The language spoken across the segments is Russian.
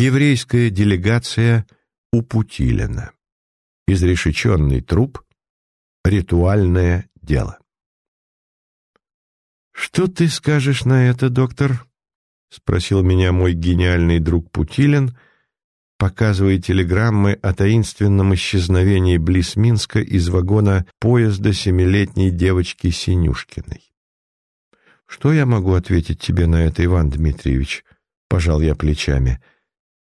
Еврейская делегация у Путилина. Изрешеченный труп. Ритуальное дело. «Что ты скажешь на это, доктор?» — спросил меня мой гениальный друг Путилин, показывая телеграммы о таинственном исчезновении близ Минска из вагона поезда семилетней девочки Синюшкиной. «Что я могу ответить тебе на это, Иван Дмитриевич?» — пожал я плечами.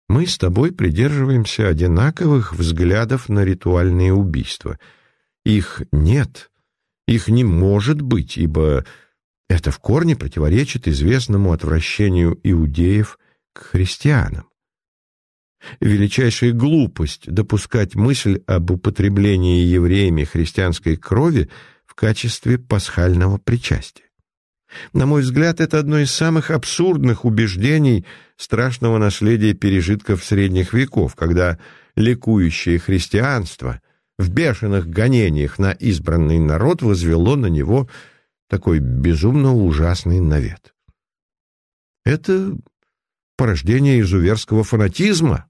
«Мы с тобой придерживаемся одинаковых взглядов на ритуальные убийства. Их нет, их не может быть, ибо это в корне противоречит известному отвращению иудеев к христианам. Величайшая глупость допускать мысль об употреблении евреями христианской крови в качестве пасхального причастия. На мой взгляд, это одно из самых абсурдных убеждений страшного наследия пережитков средних веков, когда ликующее христианство в бешеных гонениях на избранный народ возвело на него такой безумно ужасный навет. Это порождение изуверского фанатизма.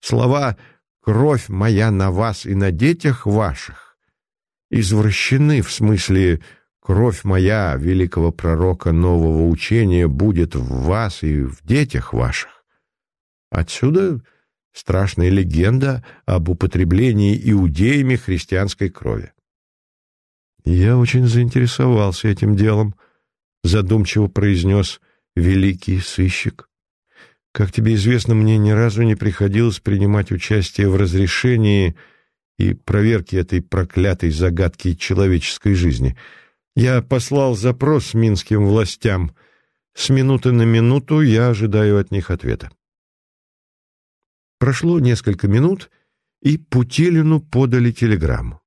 Слова «кровь моя на вас и на детях ваших» извращены в смысле «кровь моя, великого пророка нового учения, будет в вас и в детях ваших». Отсюда страшная легенда об употреблении иудеями христианской крови. «Я очень заинтересовался этим делом», — задумчиво произнес великий сыщик. «Как тебе известно, мне ни разу не приходилось принимать участие в разрешении и проверке этой проклятой загадки человеческой жизни. Я послал запрос минским властям. С минуты на минуту я ожидаю от них ответа». Прошло несколько минут, и Путилину подали телеграмму.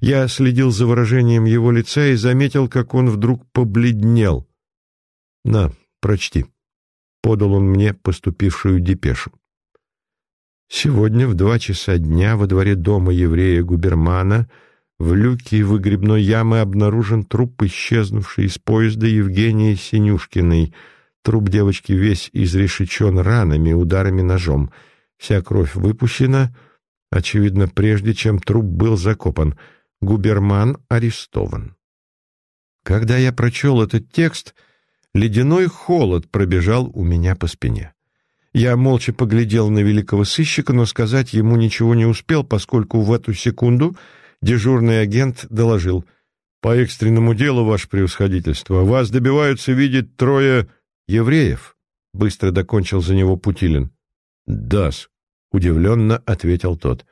Я следил за выражением его лица и заметил, как он вдруг побледнел. «На, прочти», — подал он мне поступившую депешу. Сегодня в два часа дня во дворе дома еврея Губермана в люке выгребной ямы обнаружен труп, исчезнувший из поезда Евгении Синюшкиной. Труп девочки весь изрешечен ранами, ударами ножом. Вся кровь выпущена — Очевидно, прежде чем труп был закопан, Губерман арестован. Когда я прочел этот текст, ледяной холод пробежал у меня по спине. Я молча поглядел на великого сыщика, но сказать ему ничего не успел, поскольку в эту секунду дежурный агент доложил. «По экстренному делу, ваше превосходительство, вас добиваются видеть трое евреев», — быстро докончил за него Путилин. «Да-с», — удивленно ответил тот.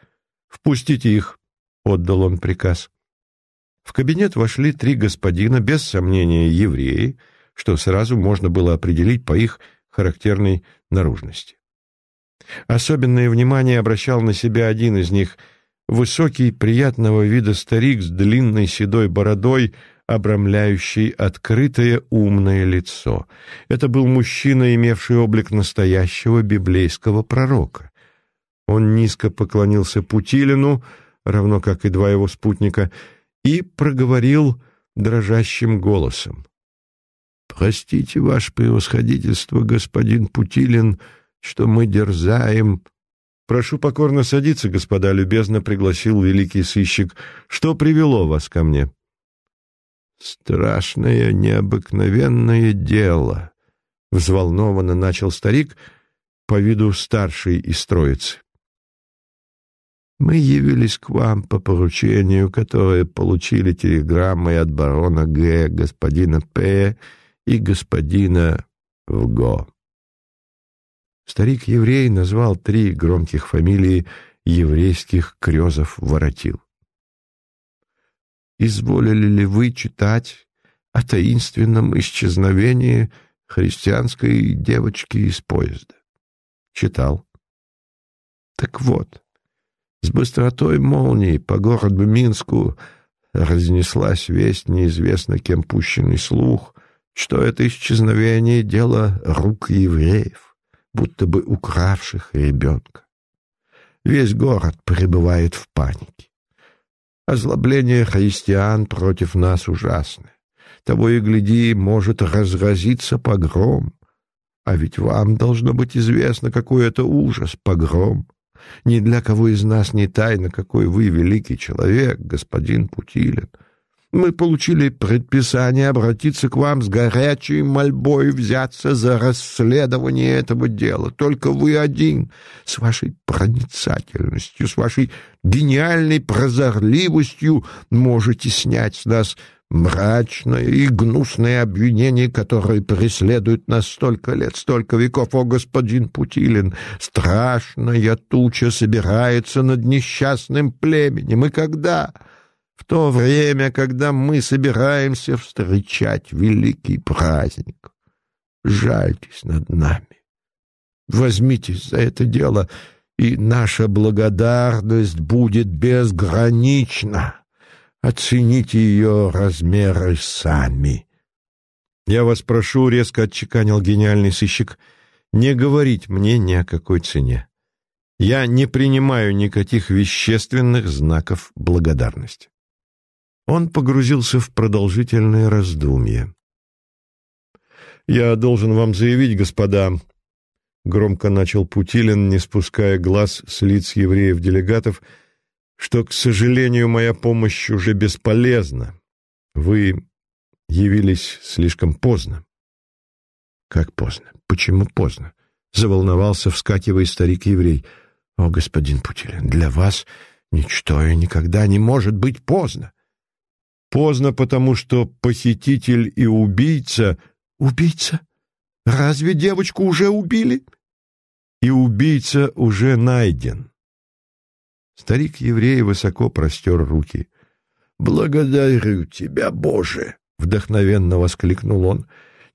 «Впустите их», — отдал он приказ. В кабинет вошли три господина, без сомнения евреи, что сразу можно было определить по их характерной наружности. Особенное внимание обращал на себя один из них, высокий, приятного вида старик с длинной седой бородой, обрамляющий открытое умное лицо. Это был мужчина, имевший облик настоящего библейского пророка. Он низко поклонился Путилину, равно как и два его спутника, и проговорил дрожащим голосом. «Простите, ваше превосходительство, господин Путилин, что мы дерзаем...» «Прошу покорно садиться, господа», — любезно пригласил великий сыщик. «Что привело вас ко мне?» «Страшное, необыкновенное дело», — взволнованно начал старик, по виду старший из троицы. Мы явились к вам по поручению, которое получили телеграммой от барона Г, господина П и господина Вго. Старик-еврей назвал три громких фамилии еврейских крезов-воротил. «Изволили ли вы читать о таинственном исчезновении христианской девочки из поезда?» «Читал». «Так вот». С быстротой молнии по городу Минску разнеслась весть, неизвестно кем пущенный слух, что это исчезновение — дело рук евреев, будто бы укравших ребенка. Весь город пребывает в панике. Озлобление христиан против нас ужасное. Того и гляди, может разразиться погром. А ведь вам должно быть известно, какой это ужас, погром. Ни для кого из нас не тайна, какой вы великий человек, господин Путилин. Мы получили предписание обратиться к вам с горячей мольбой взяться за расследование этого дела. Только вы один, с вашей проницательностью, с вашей гениальной прозорливостью можете снять с нас мрачное и гнусное обвинение, которое преследует нас столько лет, столько веков. О, господин Путилин, страшная туча собирается над несчастным племенем. И когда? То время, когда мы собираемся встречать великий праздник. Жальтесь над нами. Возьмитесь за это дело, и наша благодарность будет безгранична. Оцените ее размеры сами. Я вас прошу, — резко отчеканил гениальный сыщик, — не говорить мне ни о какой цене. Я не принимаю никаких вещественных знаков благодарности. Он погрузился в продолжительное раздумье. «Я должен вам заявить, господа», — громко начал Путилин, не спуская глаз с лиц евреев-делегатов, — что, к сожалению, моя помощь уже бесполезна. Вы явились слишком поздно. Как поздно? Почему поздно? Заволновался, вскакивая старик-еврей. О, господин Путилин, для вас ничто и никогда не может быть поздно. Поздно, потому что похититель и убийца... Убийца? Разве девочку уже убили? И убийца уже найден. Старик-еврей высоко простер руки. «Благодарю тебя, Боже!» — вдохновенно воскликнул он.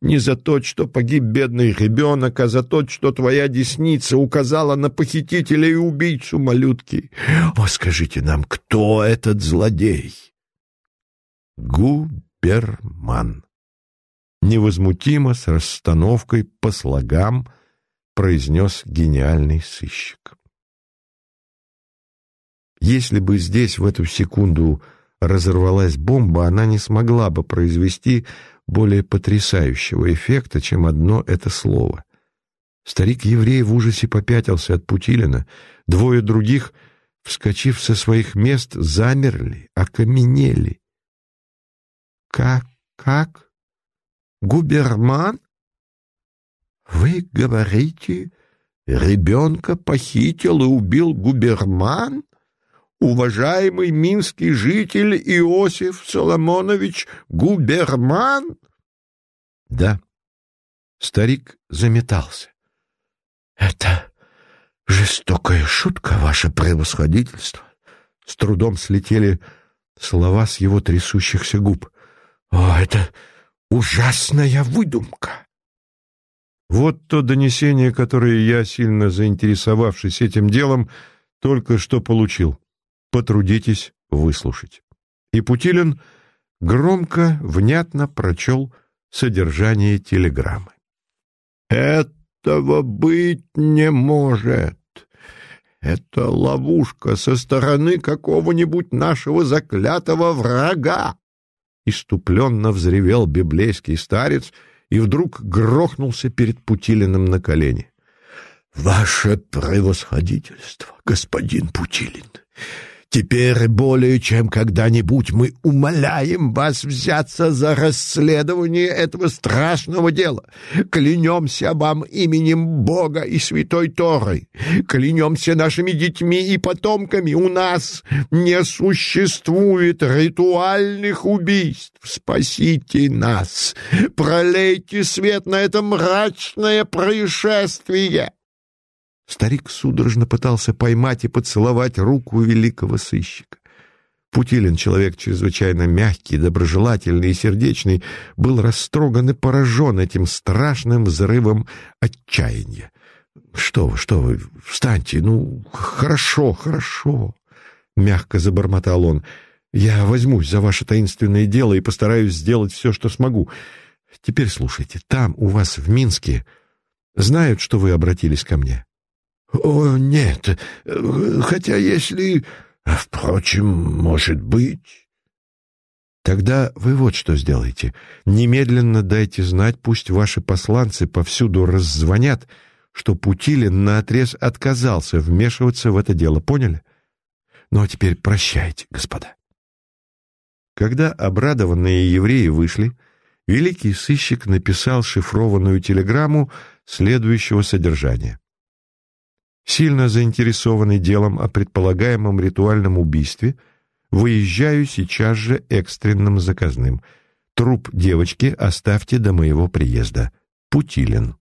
«Не за то, что погиб бедный ребенок, а за то, что твоя десница указала на похитителя и убийцу малютки. О, скажите нам, кто этот злодей?» «Губерман!» Невозмутимо, с расстановкой по слогам, произнес гениальный сыщик. Если бы здесь в эту секунду разорвалась бомба, она не смогла бы произвести более потрясающего эффекта, чем одно это слово. Старик-еврей в ужасе попятился от Путилина, двое других, вскочив со своих мест, замерли, окаменели. «Как? Как? Губерман? Вы говорите, ребенка похитил и убил губерман?» уважаемый минский житель Иосиф Соломонович Губерман? Да. Старик заметался. Это жестокая шутка, ваше превосходительство. С трудом слетели слова с его трясущихся губ. О, это ужасная выдумка. Вот то донесение, которое я, сильно заинтересовавшись этим делом, только что получил потрудитесь выслушать. И Путилин громко, внятно прочел содержание телеграммы. «Этого быть не может. Это ловушка со стороны какого-нибудь нашего заклятого врага!» Иступленно взревел библейский старец и вдруг грохнулся перед Путилиным на колени. «Ваше превосходительство, господин Путилин!» Теперь более чем когда-нибудь мы умоляем вас взяться за расследование этого страшного дела. Клянемся вам именем Бога и Святой Торы. Клянемся нашими детьми и потомками. У нас не существует ритуальных убийств. Спасите нас. Пролейте свет на это мрачное происшествие. Старик судорожно пытался поймать и поцеловать руку великого сыщика. Путилин, человек чрезвычайно мягкий, доброжелательный и сердечный, был растроган и поражен этим страшным взрывом отчаяния. «Что вы, что вы, встаньте, ну, хорошо, хорошо», — мягко забормотал он. «Я возьмусь за ваше таинственное дело и постараюсь сделать все, что смогу. Теперь слушайте, там, у вас в Минске, знают, что вы обратились ко мне?» «О, нет, хотя если... Впрочем, может быть...» Тогда вы вот что сделаете. Немедленно дайте знать, пусть ваши посланцы повсюду раззвонят, что Путилин наотрез отказался вмешиваться в это дело, поняли? Ну а теперь прощайте, господа. Когда обрадованные евреи вышли, великий сыщик написал шифрованную телеграмму следующего содержания. Сильно заинтересованный делом о предполагаемом ритуальном убийстве, выезжаю сейчас же экстренным заказным. Труп девочки оставьте до моего приезда. Путилин.